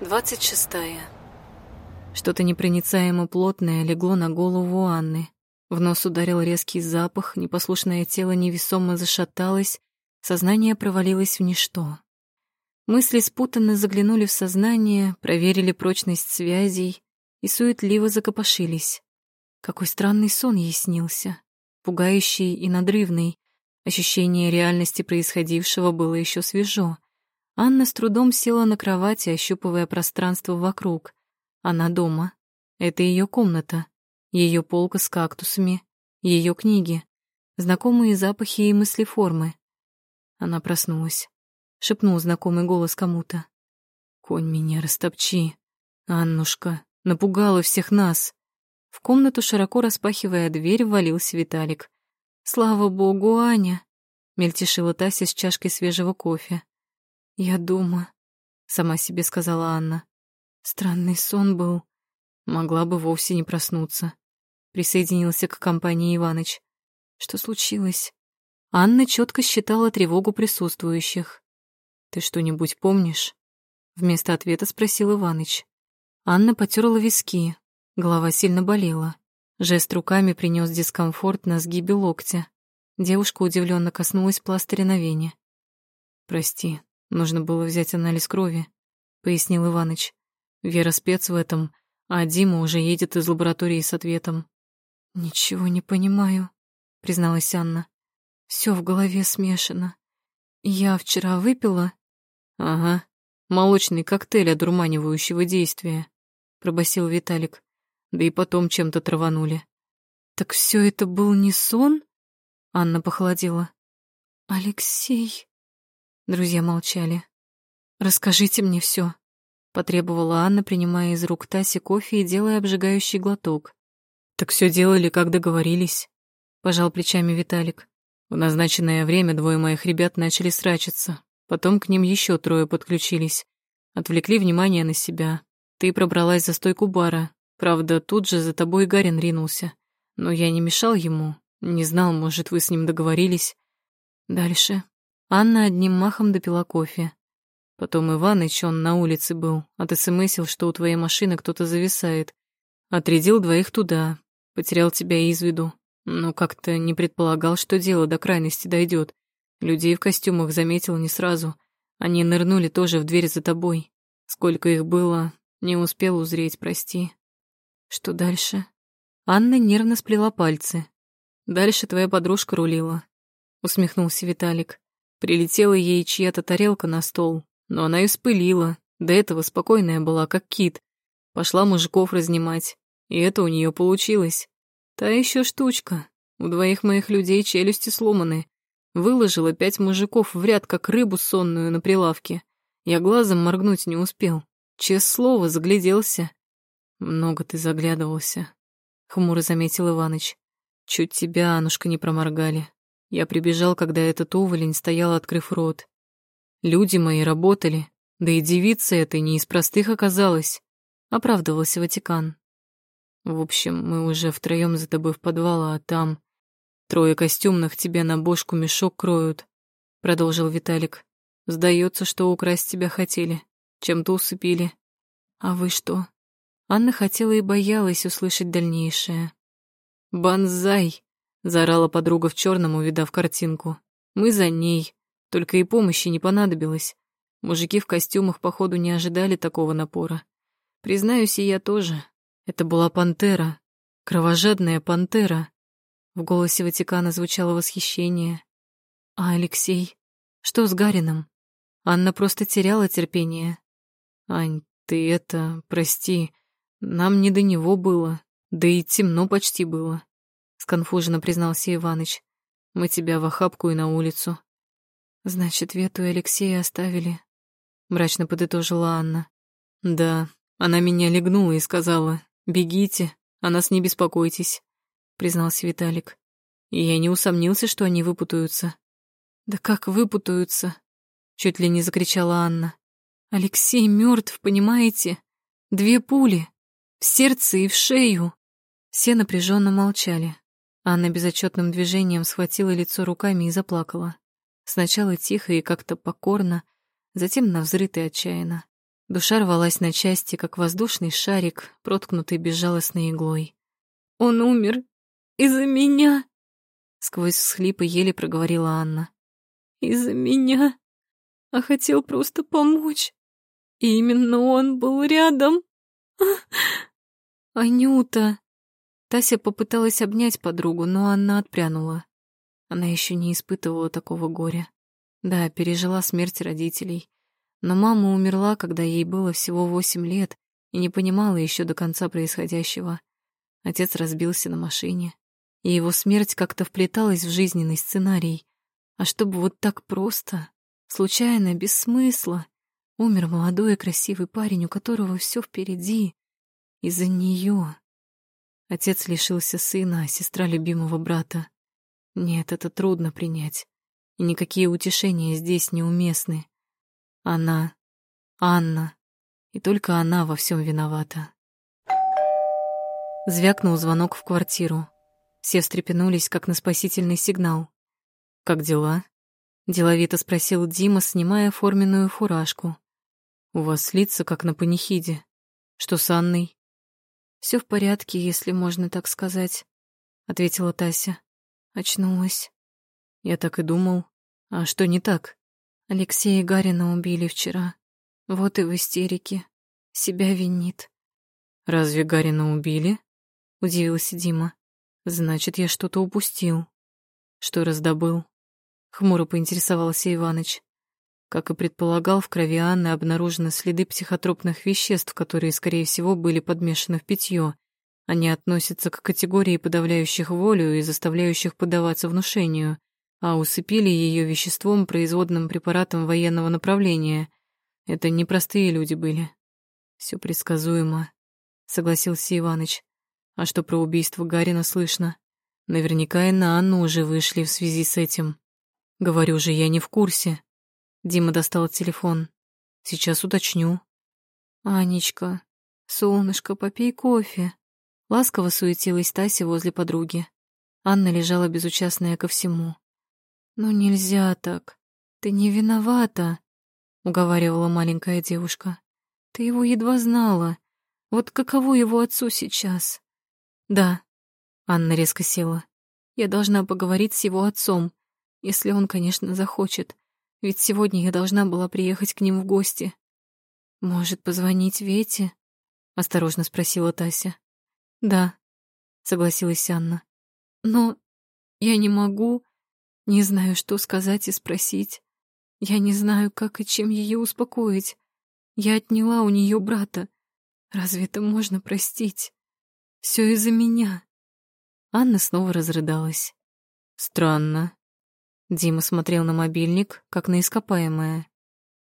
Двадцать шестая. Что-то непроницаемо плотное легло на голову Анны. В нос ударил резкий запах, непослушное тело невесомо зашаталось, сознание провалилось в ничто. Мысли спутанно заглянули в сознание, проверили прочность связей и суетливо закопошились. Какой странный сон ей снился, пугающий и надрывный. Ощущение реальности происходившего было еще свежо — Анна с трудом села на кровати, ощупывая пространство вокруг. Она дома. Это ее комната, ее полка с кактусами, ее книги, знакомые запахи и мыслеформы. Она проснулась. Шепнул знакомый голос кому-то. «Конь меня растопчи. Аннушка, напугала всех нас». В комнату, широко распахивая дверь, ввалился Виталик. «Слава богу, Аня!» — мельтешила Тася с чашкой свежего кофе. «Я дома», — сама себе сказала Анна. Странный сон был. Могла бы вовсе не проснуться. Присоединился к компании Иваныч. Что случилось? Анна четко считала тревогу присутствующих. «Ты что-нибудь помнишь?» Вместо ответа спросил Иваныч. Анна потерла виски. Голова сильно болела. Жест руками принес дискомфорт на сгибе локтя. Девушка удивленно коснулась пластыря на вене. «Прости, Нужно было взять анализ крови, пояснил Иваныч. Вера спец в этом, а Дима уже едет из лаборатории с ответом. Ничего не понимаю, призналась Анна. Все в голове смешано. Я вчера выпила? Ага, молочный коктейль одурманивающего действия, пробасил Виталик. Да и потом чем-то траванули. Так все это был не сон? Анна похолодела. Алексей, Друзья молчали. «Расскажите мне все, потребовала Анна, принимая из рук Таси кофе и делая обжигающий глоток. «Так все делали, как договорились», — пожал плечами Виталик. В назначенное время двое моих ребят начали срачиться. Потом к ним еще трое подключились. Отвлекли внимание на себя. Ты пробралась за стойку бара. Правда, тут же за тобой Гарин ринулся. Но я не мешал ему. Не знал, может, вы с ним договорились. Дальше. Анна одним махом допила кофе. Потом Иваныч, он на улице был, отсмсил, что у твоей машины кто-то зависает. Отрядил двоих туда, потерял тебя из виду. Но как-то не предполагал, что дело до крайности дойдет. Людей в костюмах заметил не сразу. Они нырнули тоже в дверь за тобой. Сколько их было, не успел узреть, прости. Что дальше? Анна нервно сплела пальцы. Дальше твоя подружка рулила. Усмехнулся Виталик. Прилетела ей чья-то тарелка на стол, но она и спылила. До этого спокойная была, как кит. Пошла мужиков разнимать, и это у нее получилось. Та еще штучка. У двоих моих людей челюсти сломаны. Выложила пять мужиков в ряд, как рыбу сонную на прилавке. Я глазом моргнуть не успел. Честное слово, загляделся. Много ты заглядывался, — хмуро заметил Иваныч. Чуть тебя, Анушка, не проморгали. Я прибежал, когда этот уволень стоял, открыв рот. Люди мои работали, да и девица эта не из простых оказалась, оправдывался Ватикан. В общем, мы уже втроем за тобой в подвал, а там трое костюмных тебя на бошку мешок кроют, продолжил Виталик. Сдается, что украсть тебя хотели, чем-то усыпили. А вы что? Анна хотела и боялась услышать дальнейшее. Банзай! Заорала подруга в черном, увидав картинку. Мы за ней. Только и помощи не понадобилось. Мужики в костюмах, походу, не ожидали такого напора. Признаюсь, и я тоже. Это была пантера. Кровожадная пантера. В голосе Ватикана звучало восхищение. А Алексей? Что с Гарином? Анна просто теряла терпение. Ань, ты это, прости, нам не до него было, да и темно почти было сконфуженно признался Иваныч. Мы тебя в охапку и на улицу. Значит, Вету и Алексея оставили, мрачно подытожила Анна. Да, она меня легнула и сказала: "Бегите, о нас не беспокойтесь", признался Виталик. И я не усомнился, что они выпутаются. Да как выпутаются? чуть ли не закричала Анна. Алексей мертв, понимаете? Две пули в сердце и в шею. Все напряженно молчали. Анна безотчетным движением схватила лицо руками и заплакала. Сначала тихо и как-то покорно, затем навзрыд и отчаянно. Душа рвалась на части, как воздушный шарик, проткнутый безжалостной иглой. «Он умер! Из-за меня!» Сквозь всхлипы еле проговорила Анна. «Из-за меня! А хотел просто помочь! И именно он был рядом!» «Анюта!» Тася попыталась обнять подругу, но Анна отпрянула. Она еще не испытывала такого горя. Да, пережила смерть родителей. Но мама умерла, когда ей было всего восемь лет, и не понимала еще до конца происходящего. Отец разбился на машине, и его смерть как-то вплеталась в жизненный сценарий. А чтобы вот так просто, случайно, без смысла, умер молодой и красивый парень, у которого все впереди, из-за нее. Отец лишился сына, а сестра любимого брата. Нет, это трудно принять, и никакие утешения здесь неуместны. Она, Анна, и только она во всем виновата. Звякнул звонок в квартиру. Все встрепенулись, как на спасительный сигнал. «Как дела?» — деловито спросил Дима, снимая форменную фуражку. «У вас лица, как на панихиде. Что с Анной?» Все в порядке, если можно так сказать», — ответила Тася. Очнулась. Я так и думал. А что не так? Алексея Гарина убили вчера. Вот и в истерике. Себя винит. Разве Гарина убили? Удивился Дима. Значит, я что-то упустил. Что раздобыл? Хмуро поинтересовался Иваныч. Как и предполагал, в крови Анны обнаружены следы психотропных веществ, которые, скорее всего, были подмешаны в питье. Они относятся к категории подавляющих волю и заставляющих поддаваться внушению а усыпили ее веществом, производным препаратом военного направления. Это непростые люди были. Все предсказуемо, согласился Иваныч. А что про убийство Гарина слышно? Наверняка и на Анну уже вышли в связи с этим. Говорю же, я не в курсе. Дима достал телефон. Сейчас уточню. Анечка, солнышко, попей кофе. Ласково суетилась Тася возле подруги. Анна лежала безучастная ко всему. «Ну нельзя так. Ты не виновата», — уговаривала маленькая девушка. «Ты его едва знала. Вот каково его отцу сейчас?» «Да», — Анна резко села. «Я должна поговорить с его отцом, если он, конечно, захочет. Ведь сегодня я должна была приехать к ним в гости». «Может, позвонить Вете?» — осторожно спросила Тася. «Да», — согласилась Анна. «Но я не могу...» Не знаю, что сказать и спросить. Я не знаю, как и чем ее успокоить. Я отняла у нее брата. Разве это можно простить? Все из-за меня. Анна снова разрыдалась. Странно. Дима смотрел на мобильник, как на ископаемое.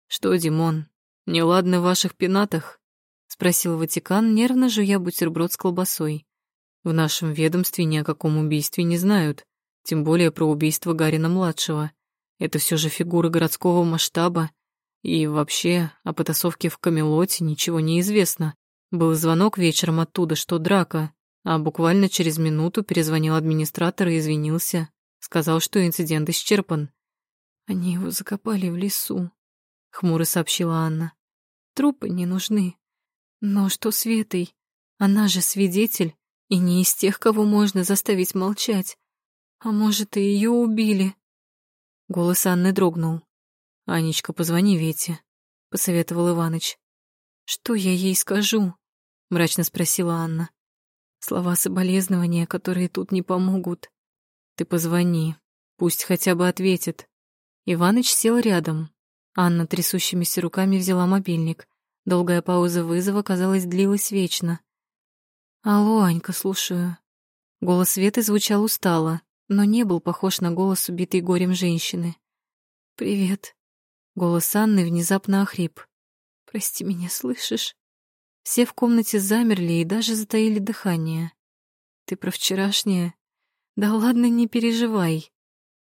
Что, Димон, неладно в ваших пенатах? спросил Ватикан, нервно жуя бутерброд с колбасой. В нашем ведомстве ни о каком убийстве не знают тем более про убийство Гарина-младшего. Это все же фигура городского масштаба. И вообще, о потасовке в Камелоте ничего не известно. Был звонок вечером оттуда, что драка, а буквально через минуту перезвонил администратор и извинился. Сказал, что инцидент исчерпан. «Они его закопали в лесу», — хмуро сообщила Анна. «Трупы не нужны. Но что с Ветой? Она же свидетель, и не из тех, кого можно заставить молчать. А может, и ее убили? Голос Анны дрогнул. «Анечка, позвони Вете», — посоветовал Иваныч. «Что я ей скажу?» — мрачно спросила Анна. «Слова соболезнования, которые тут не помогут. Ты позвони, пусть хотя бы ответит». Иваныч сел рядом. Анна трясущимися руками взяла мобильник. Долгая пауза вызова, казалось, длилась вечно. «Алло, Анька, слушаю». Голос Светы звучал устало но не был похож на голос убитой горем женщины. «Привет». Голос Анны внезапно охрип. «Прости меня, слышишь?» Все в комнате замерли и даже затаили дыхание. «Ты про вчерашнее?» «Да ладно, не переживай».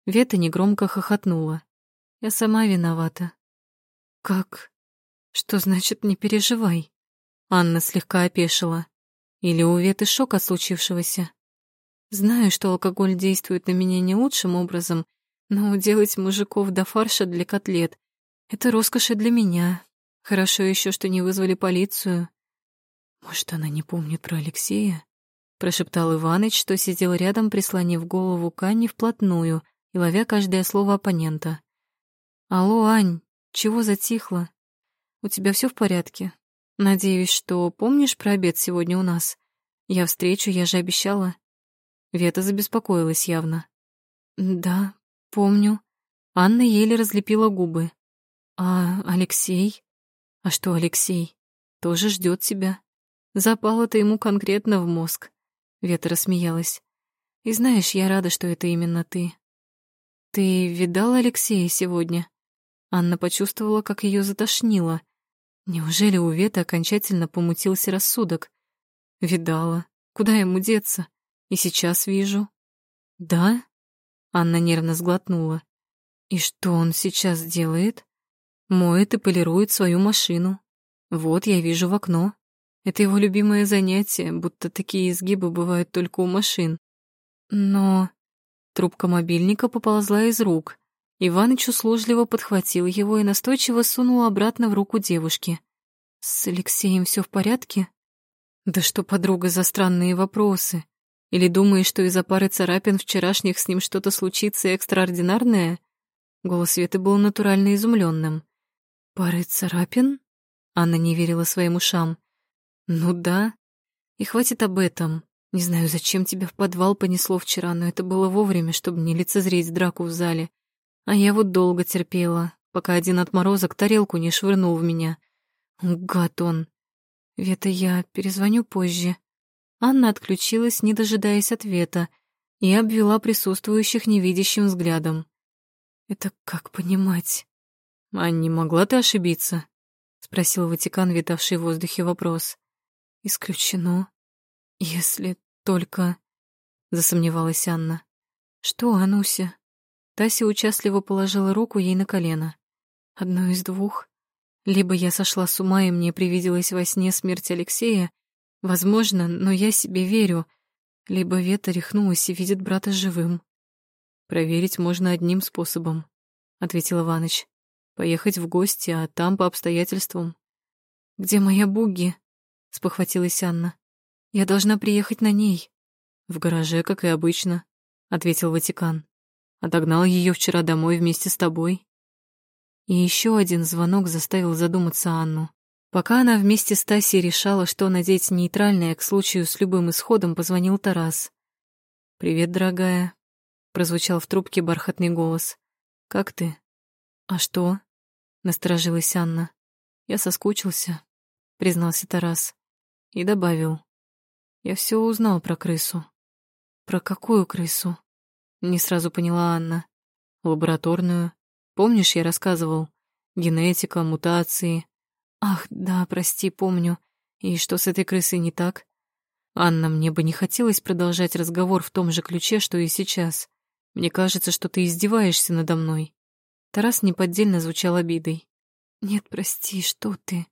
Вета негромко хохотнула. «Я сама виновата». «Как? Что значит «не переживай»?» Анна слегка опешила. Или у Веты шок от случившегося? Знаю, что алкоголь действует на меня не лучшим образом, но делать мужиков до фарша для котлет — это роскошь и для меня. Хорошо еще, что не вызвали полицию. Может, она не помнит про Алексея? Прошептал Иваныч, что сидел рядом, прислонив голову к Анне вплотную и ловя каждое слово оппонента. «Алло, Ань, чего затихла? У тебя все в порядке? Надеюсь, что помнишь про обед сегодня у нас? Я встречу, я же обещала». Вета забеспокоилась явно. «Да, помню». Анна еле разлепила губы. «А Алексей? А что Алексей? Тоже ждет тебя. Запало-то ему конкретно в мозг». Вета рассмеялась. «И знаешь, я рада, что это именно ты. Ты видала Алексея сегодня?» Анна почувствовала, как ее затошнило. Неужели у Веты окончательно помутился рассудок? Видала. Куда ему деться? И сейчас вижу. Да? Анна нервно сглотнула. И что он сейчас делает? Моет и полирует свою машину. Вот я вижу в окно. Это его любимое занятие, будто такие изгибы бывают только у машин. Но трубка мобильника поползла из рук. Иваныч услужливо подхватил его и настойчиво сунул обратно в руку девушки. «С Алексеем все в порядке?» «Да что, подруга, за странные вопросы? Или думаешь, что из-за пары царапин вчерашних с ним что-то случится экстраординарное?» Голос Светы был натурально изумленным. «Пары царапин?» Анна не верила своим ушам. «Ну да. И хватит об этом. Не знаю, зачем тебя в подвал понесло вчера, но это было вовремя, чтобы не лицезреть драку в зале. А я вот долго терпела, пока один отморозок тарелку не швырнул в меня. Гад он. Вета, я перезвоню позже. Анна отключилась, не дожидаясь ответа, и обвела присутствующих невидящим взглядом. Это как понимать? А не могла ты ошибиться? Спросил Ватикан, витавший в воздухе вопрос. Исключено. Если только... Засомневалась Анна. Что, Ануся? Тася участливо положила руку ей на колено. Одно из двух. Либо я сошла с ума, и мне привиделась во сне смерть Алексея, возможно, но я себе верю, либо Вета рехнулась и видит брата живым. «Проверить можно одним способом», — ответил Иваныч. «Поехать в гости, а там по обстоятельствам». «Где моя буги?» — спохватилась Анна. «Я должна приехать на ней». «В гараже, как и обычно», — ответил Ватикан. Отогнал ее вчера домой вместе с тобой. И еще один звонок заставил задуматься Анну. Пока она вместе с Тасей решала, что надеть нейтральное к случаю с любым исходом, позвонил Тарас. «Привет, дорогая», — прозвучал в трубке бархатный голос. «Как ты?» «А что?» — насторожилась Анна. «Я соскучился», — признался Тарас. И добавил. «Я все узнал про крысу». «Про какую крысу?» Не сразу поняла Анна. Лабораторную. Помнишь, я рассказывал? Генетика, мутации. Ах, да, прости, помню. И что с этой крысой не так? Анна, мне бы не хотелось продолжать разговор в том же ключе, что и сейчас. Мне кажется, что ты издеваешься надо мной. Тарас неподдельно звучал обидой. Нет, прости, что ты?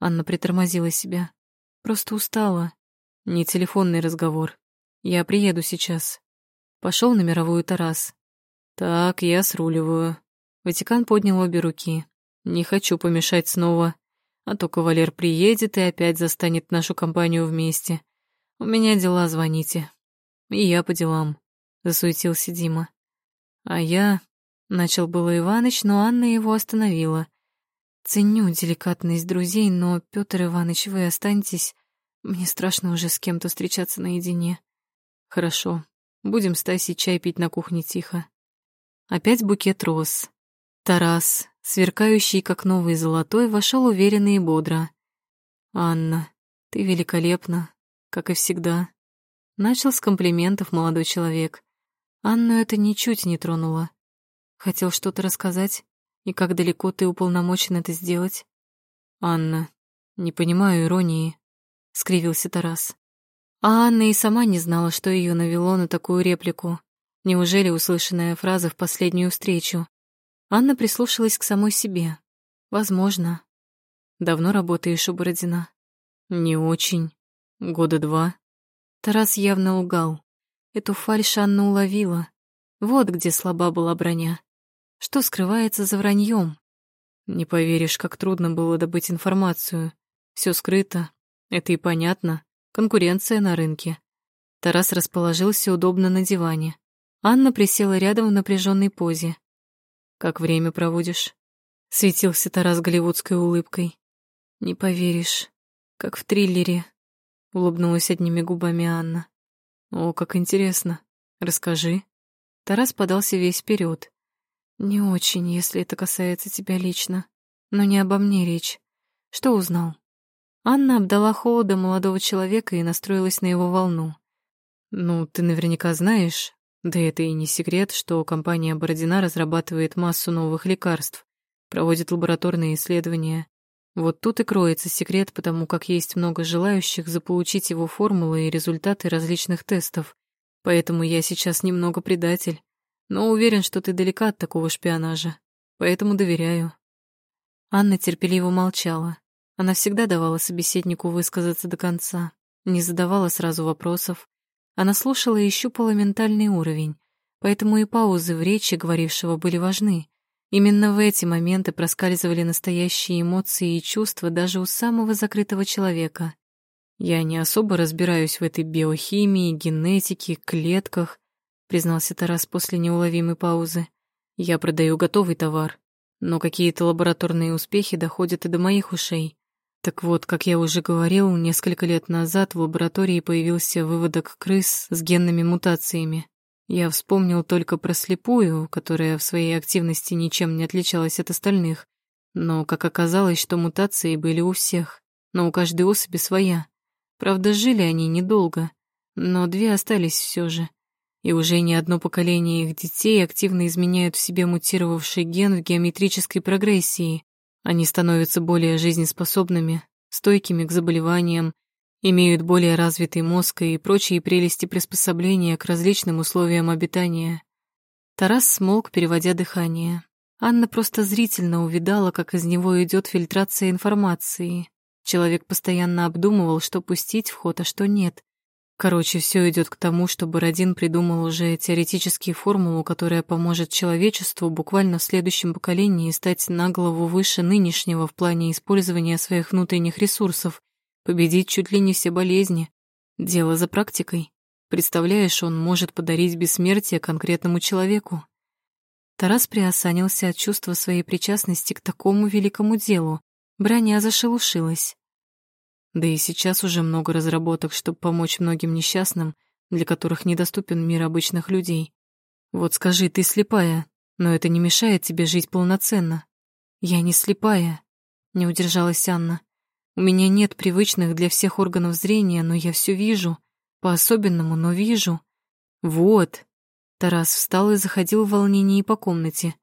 Анна притормозила себя. Просто устала. Не телефонный разговор. Я приеду сейчас. Пошел на мировую Тарас. Так, я сруливаю. Ватикан поднял обе руки. Не хочу помешать снова. А то кавалер приедет и опять застанет нашу компанию вместе. У меня дела, звоните. И я по делам. Засуетился Дима. А я... Начал было Иваныч, но Анна его остановила. Ценю деликатность друзей, но, Петр Иванович, вы останетесь. Мне страшно уже с кем-то встречаться наедине. Хорошо, Будем с Тасей чай пить на кухне тихо. Опять букет роз. Тарас, сверкающий как новый золотой, вошел уверенно и бодро. «Анна, ты великолепна, как и всегда». Начал с комплиментов молодой человек. Анну это ничуть не тронуло. Хотел что-то рассказать, и как далеко ты уполномочен это сделать? Анна, не понимаю иронии, — скривился Тарас. А Анна и сама не знала, что ее навело на такую реплику. Неужели услышанная фраза в последнюю встречу? Анна прислушалась к самой себе. Возможно. Давно работаешь у Бородина? Не очень. Года два. Тарас явно лгал. Эту фальшь Анна уловила. Вот где слаба была броня. Что скрывается за враньем? Не поверишь, как трудно было добыть информацию. Все скрыто. Это и понятно. Конкуренция на рынке. Тарас расположился удобно на диване. Анна присела рядом в напряженной позе. «Как время проводишь?» Светился Тарас голливудской улыбкой. «Не поверишь, как в триллере», — улыбнулась одними губами Анна. «О, как интересно. Расскажи». Тарас подался весь вперед. «Не очень, если это касается тебя лично. Но не обо мне речь. Что узнал?» Анна обдала холодом молодого человека и настроилась на его волну. «Ну, ты наверняка знаешь, да это и не секрет, что компания Бородина разрабатывает массу новых лекарств, проводит лабораторные исследования. Вот тут и кроется секрет, потому как есть много желающих заполучить его формулы и результаты различных тестов. Поэтому я сейчас немного предатель, но уверен, что ты далека от такого шпионажа, поэтому доверяю». Анна терпеливо молчала. Она всегда давала собеседнику высказаться до конца, не задавала сразу вопросов. Она слушала и щупала ментальный уровень, поэтому и паузы в речи говорившего были важны. Именно в эти моменты проскальзывали настоящие эмоции и чувства даже у самого закрытого человека. Я не особо разбираюсь в этой биохимии, генетике, клетках, признался Тарас после неуловимой паузы. Я продаю готовый товар, но какие-то лабораторные успехи доходят и до моих ушей. Так вот, как я уже говорил, несколько лет назад в лаборатории появился выводок крыс с генными мутациями. Я вспомнил только про слепую, которая в своей активности ничем не отличалась от остальных. Но, как оказалось, что мутации были у всех, но у каждой особи своя. Правда, жили они недолго, но две остались все же. И уже не одно поколение их детей активно изменяют в себе мутировавший ген в геометрической прогрессии. Они становятся более жизнеспособными, стойкими к заболеваниям, имеют более развитый мозг и прочие прелести приспособления к различным условиям обитания. Тарас смолк, переводя дыхание. Анна просто зрительно увидала, как из него идет фильтрация информации. Человек постоянно обдумывал, что пустить в ход, а что нет. Короче, все идет к тому, что Бородин придумал уже теоретические формулу, которая поможет человечеству буквально в следующем поколении стать на голову выше нынешнего в плане использования своих внутренних ресурсов, победить чуть ли не все болезни. Дело за практикой. Представляешь, он может подарить бессмертие конкретному человеку. Тарас приосанился от чувства своей причастности к такому великому делу. Броня зашелушилась. Да и сейчас уже много разработок, чтобы помочь многим несчастным, для которых недоступен мир обычных людей. Вот скажи, ты слепая, но это не мешает тебе жить полноценно. Я не слепая, не удержалась Анна. У меня нет привычных для всех органов зрения, но я все вижу. По-особенному, но вижу. Вот. Тарас встал и заходил в волнении по комнате.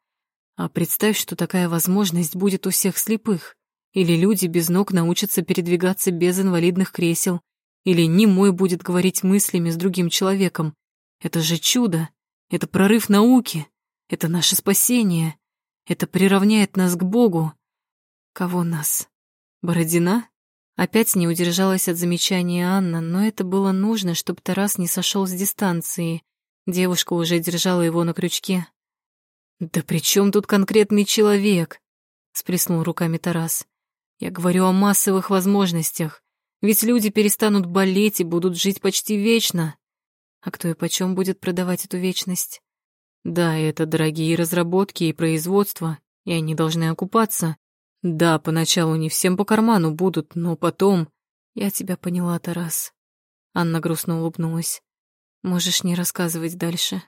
А представь, что такая возможность будет у всех слепых. Или люди без ног научатся передвигаться без инвалидных кресел. Или немой будет говорить мыслями с другим человеком. Это же чудо. Это прорыв науки. Это наше спасение. Это приравняет нас к Богу. Кого нас? Бородина? Опять не удержалась от замечания Анна, но это было нужно, чтобы Тарас не сошел с дистанции. Девушка уже держала его на крючке. «Да при чем тут конкретный человек?» — сплеснул руками Тарас. «Я говорю о массовых возможностях. Ведь люди перестанут болеть и будут жить почти вечно. А кто и почем будет продавать эту вечность? Да, это дорогие разработки и производства, и они должны окупаться. Да, поначалу не всем по карману будут, но потом... Я тебя поняла, Тарас. Анна грустно улыбнулась. Можешь не рассказывать дальше.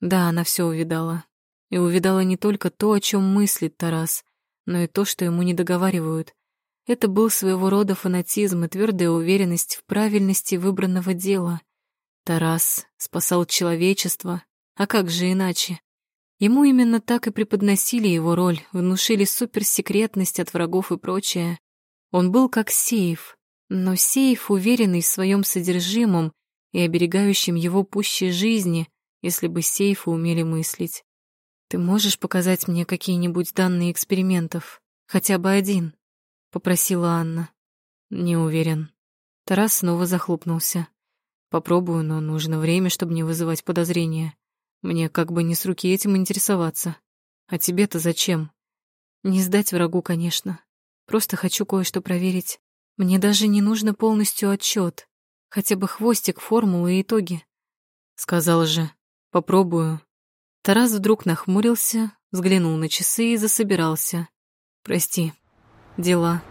Да, она все увидала. И увидала не только то, о чем мыслит Тарас, но и то, что ему не договаривают. Это был своего рода фанатизм и твердая уверенность в правильности выбранного дела. Тарас спасал человечество, а как же иначе? Ему именно так и преподносили его роль, внушили суперсекретность от врагов и прочее. Он был как сейф, но сейф, уверенный в своем содержимом и оберегающим его пуще жизни, если бы сейфы умели мыслить. Ты можешь показать мне какие-нибудь данные экспериментов? Хотя бы один? Попросила Анна. Не уверен. Тарас снова захлопнулся. Попробую, но нужно время, чтобы не вызывать подозрения. Мне как бы не с руки этим интересоваться. А тебе-то зачем? Не сдать врагу, конечно. Просто хочу кое-что проверить. Мне даже не нужно полностью отчет, Хотя бы хвостик, формулы и итоги. Сказала же, попробую. Тарас вдруг нахмурился, взглянул на часы и засобирался. «Прости. Дела».